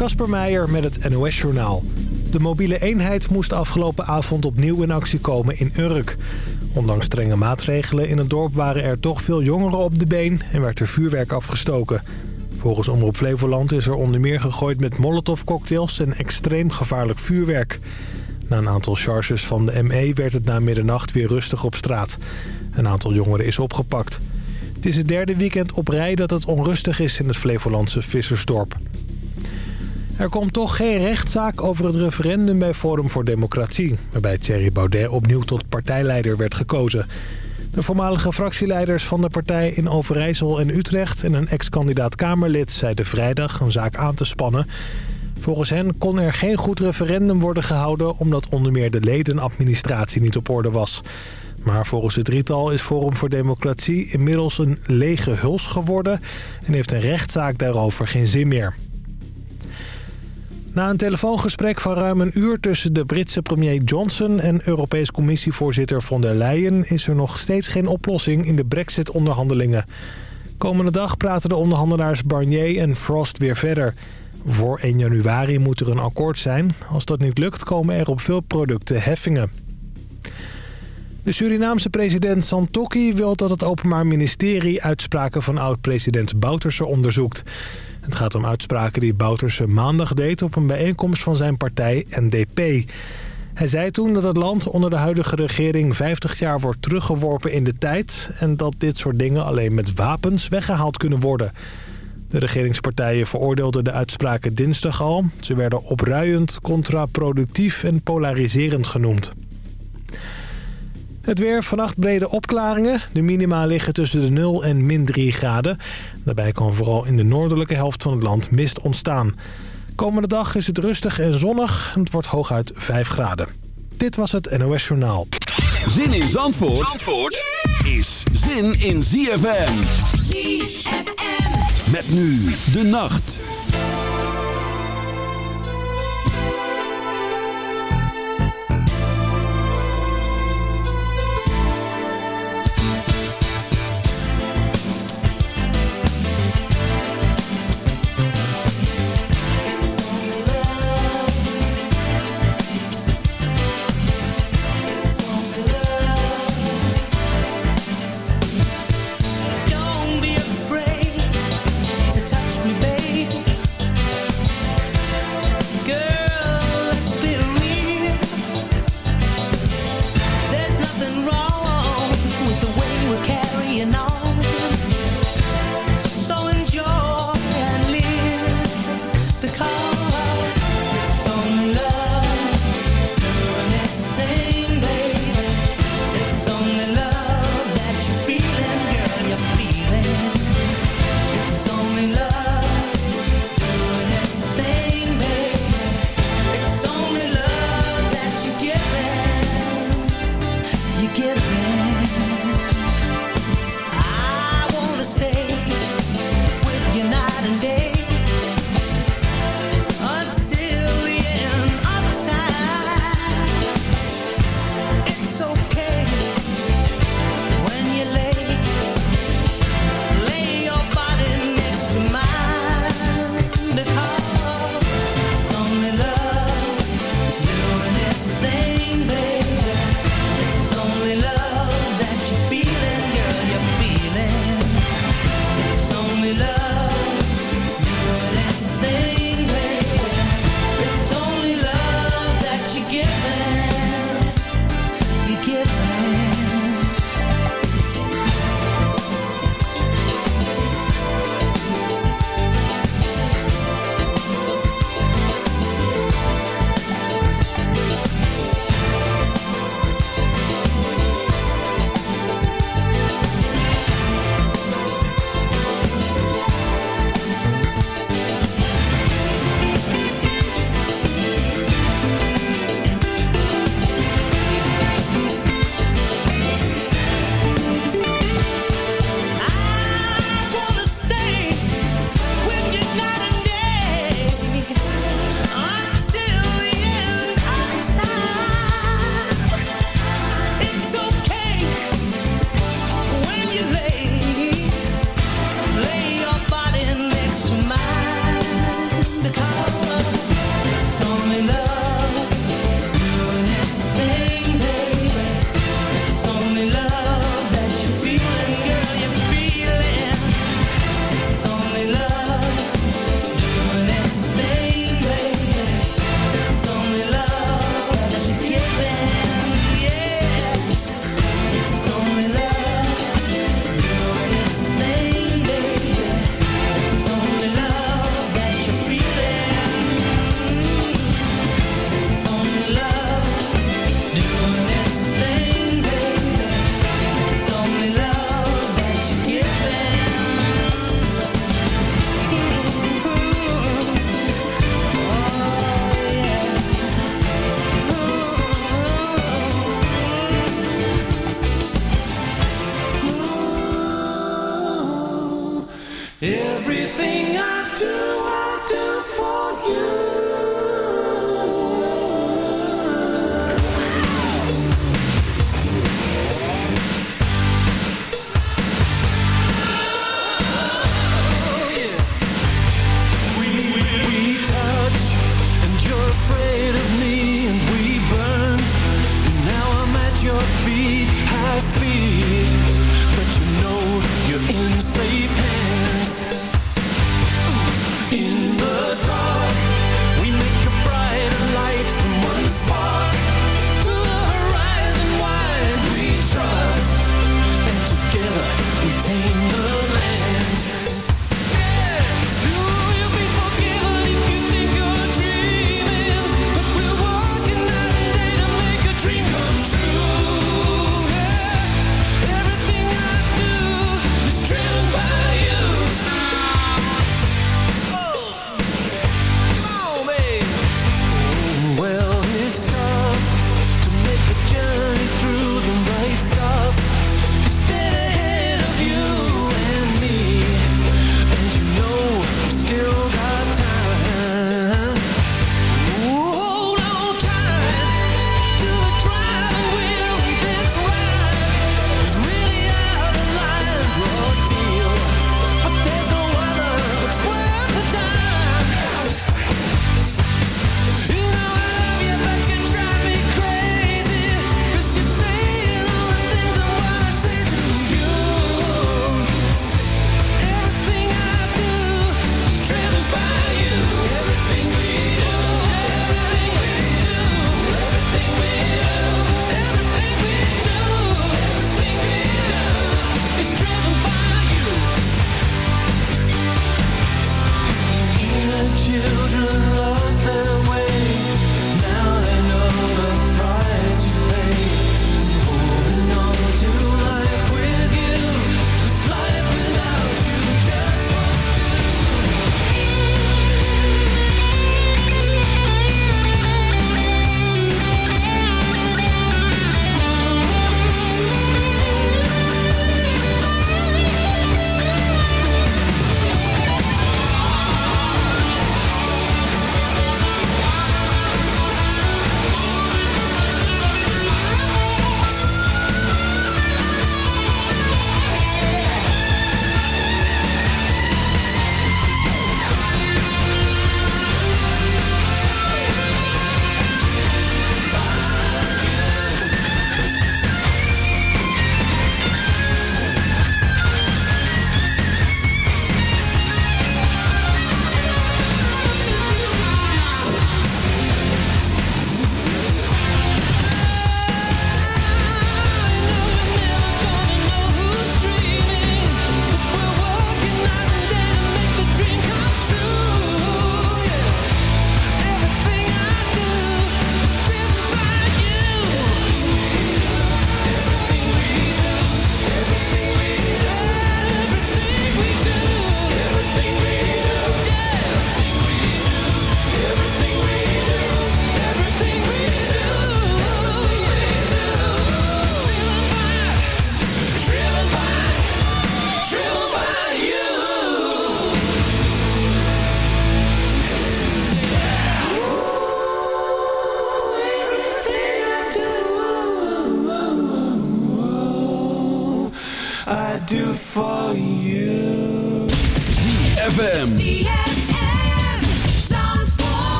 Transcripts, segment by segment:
Kasper Meijer met het NOS-journaal. De mobiele eenheid moest afgelopen avond opnieuw in actie komen in Urk. Ondanks strenge maatregelen in het dorp waren er toch veel jongeren op de been... en werd er vuurwerk afgestoken. Volgens Omroep Flevoland is er onder meer gegooid met molotovcocktails... en extreem gevaarlijk vuurwerk. Na een aantal charges van de ME werd het na middernacht weer rustig op straat. Een aantal jongeren is opgepakt. Het is het derde weekend op rij dat het onrustig is in het Flevolandse Vissersdorp. Er komt toch geen rechtszaak over het referendum bij Forum voor Democratie... waarbij Thierry Baudet opnieuw tot partijleider werd gekozen. De voormalige fractieleiders van de partij in Overijssel en Utrecht... en een ex-kandidaat Kamerlid zeiden vrijdag een zaak aan te spannen. Volgens hen kon er geen goed referendum worden gehouden... omdat onder meer de ledenadministratie niet op orde was... Maar volgens het drietal is Forum voor Democratie inmiddels een lege huls geworden... en heeft een rechtszaak daarover geen zin meer. Na een telefoongesprek van ruim een uur tussen de Britse premier Johnson... en Europees Commissievoorzitter von der Leyen... is er nog steeds geen oplossing in de brexit-onderhandelingen. Komende dag praten de onderhandelaars Barnier en Frost weer verder. Voor 1 januari moet er een akkoord zijn. Als dat niet lukt komen er op veel producten heffingen. De Surinaamse president Santokki wil dat het Openbaar Ministerie uitspraken van oud-president Bouterse onderzoekt. Het gaat om uitspraken die Bouterse maandag deed op een bijeenkomst van zijn partij NDP. Hij zei toen dat het land onder de huidige regering 50 jaar wordt teruggeworpen in de tijd... en dat dit soort dingen alleen met wapens weggehaald kunnen worden. De regeringspartijen veroordeelden de uitspraken dinsdag al. Ze werden opruiend, contraproductief en polariserend genoemd. Het weer, vannacht brede opklaringen. De minima liggen tussen de 0 en min 3 graden. Daarbij kan vooral in de noordelijke helft van het land mist ontstaan. Komende dag is het rustig en zonnig en het wordt hooguit 5 graden. Dit was het NOS Journaal. Zin in Zandvoort, Zandvoort is zin in ZFM. ZFM. Met nu de nacht.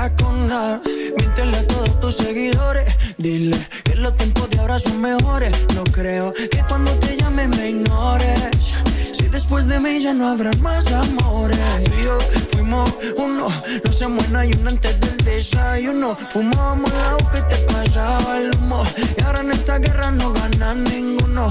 Míntele a todos tus seguidores. Dile que los tiempos de ahora son mejores. No creo que cuando te llame me ignores. Si después de mí ya no habrá más amores. Tú y yo fuimos uno. No se muera y uno antes del desayuno. Fumábamos la que te pasaba el humo. Y ahora en esta guerra no gana ninguno.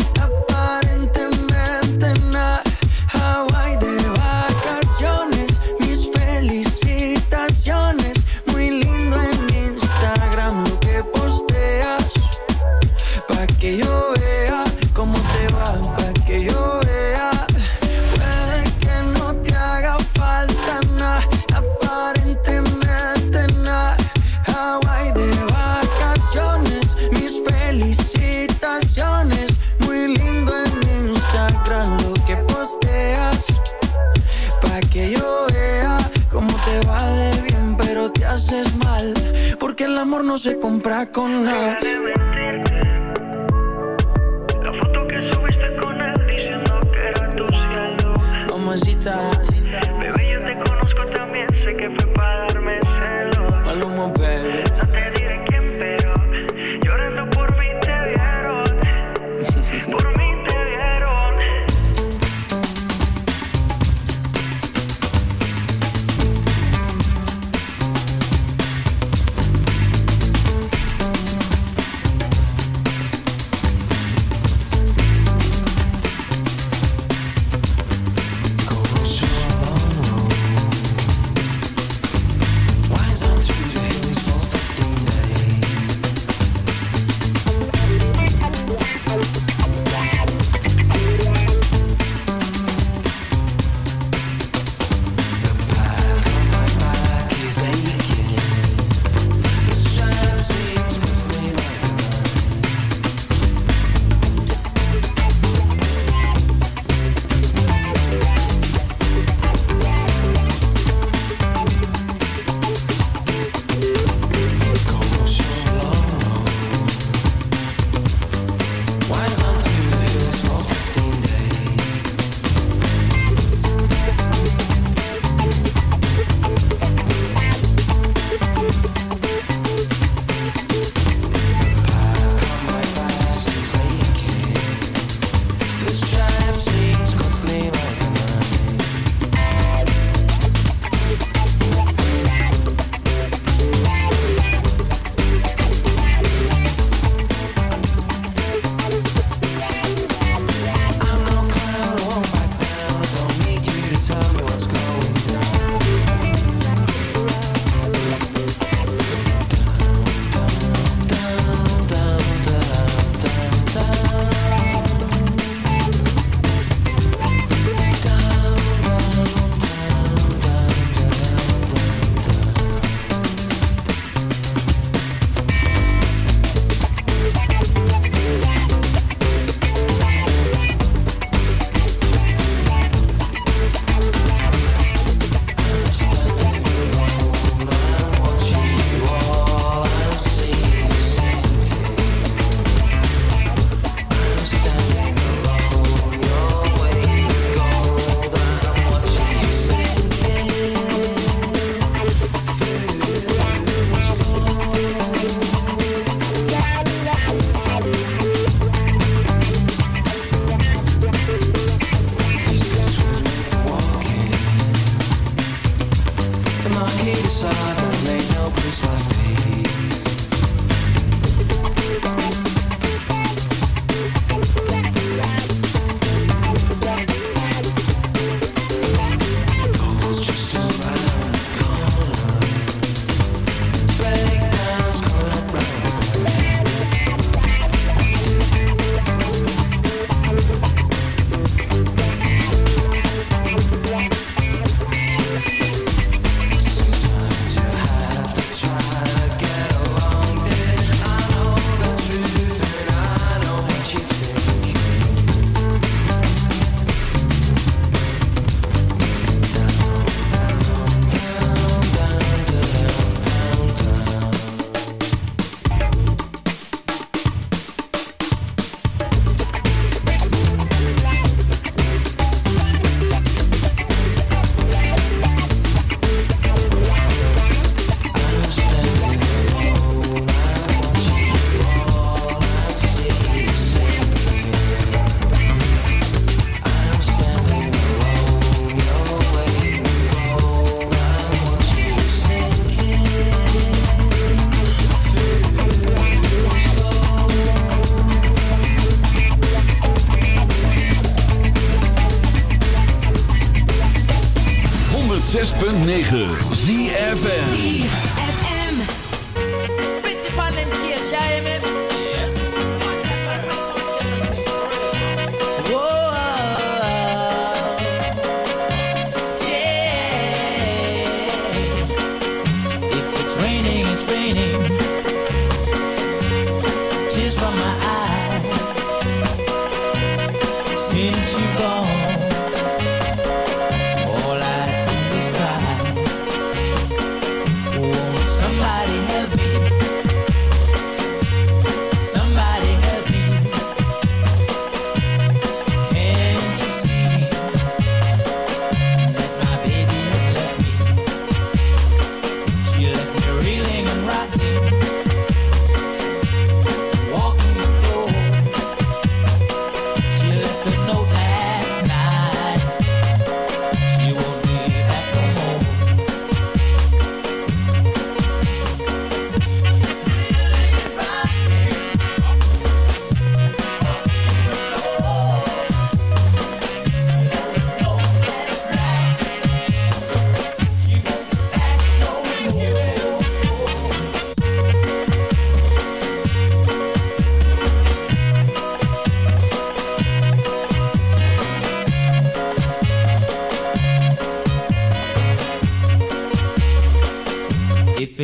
con la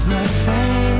It's my face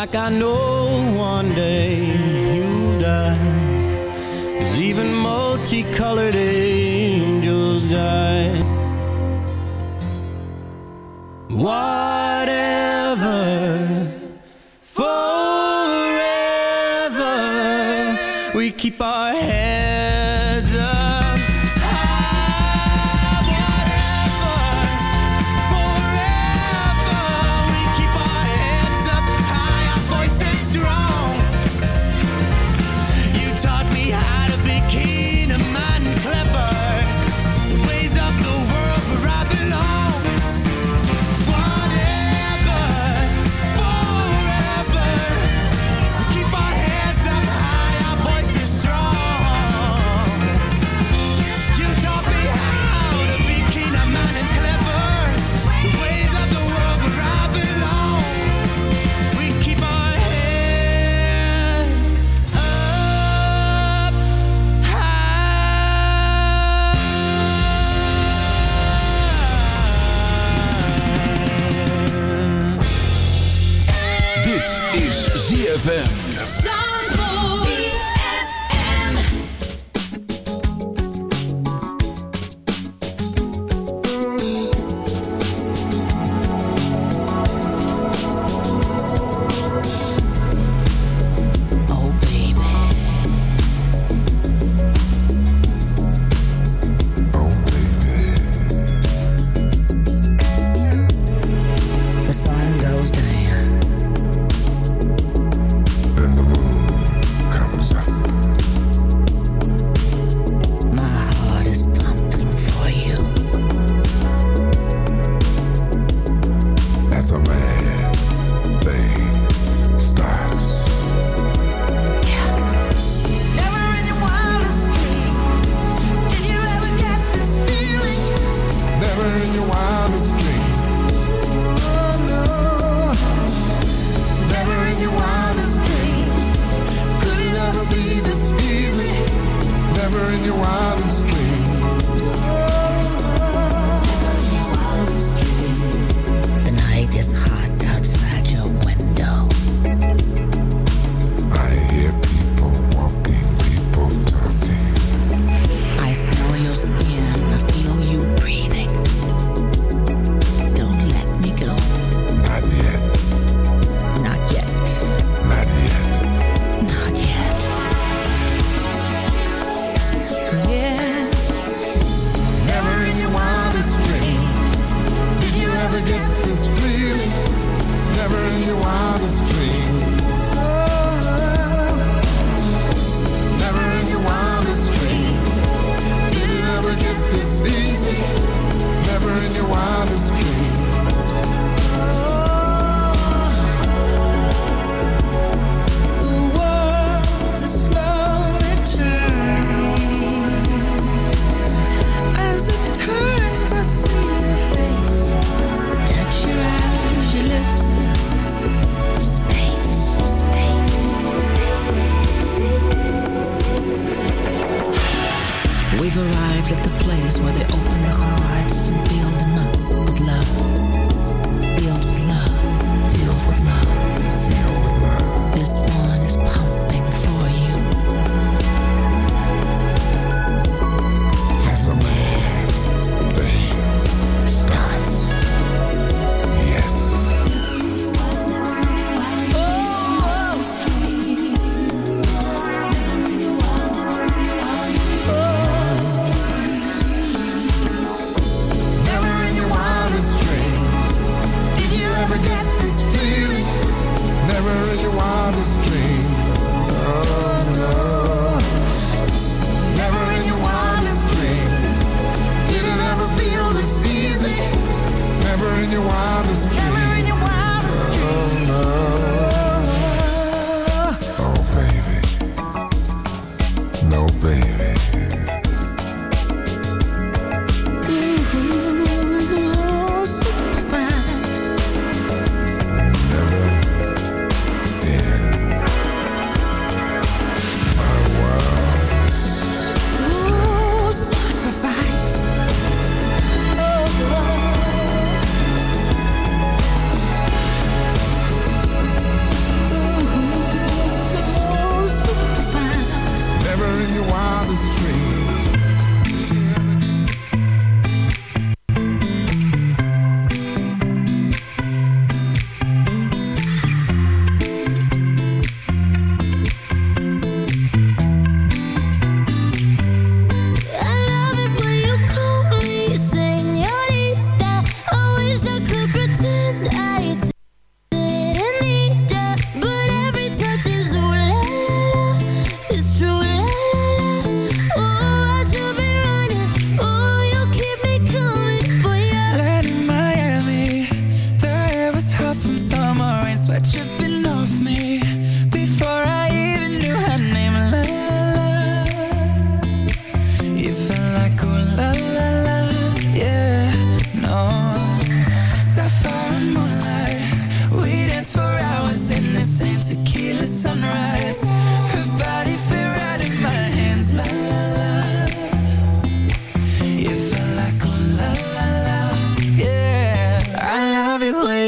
Like I know one day you'll die. Cause even multicolored angels die. Whatever,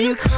you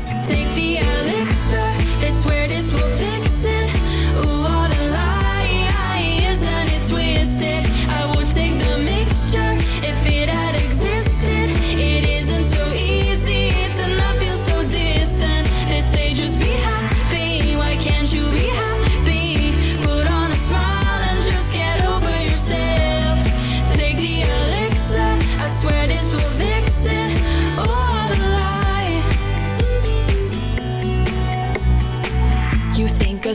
Take the elixir,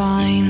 fine.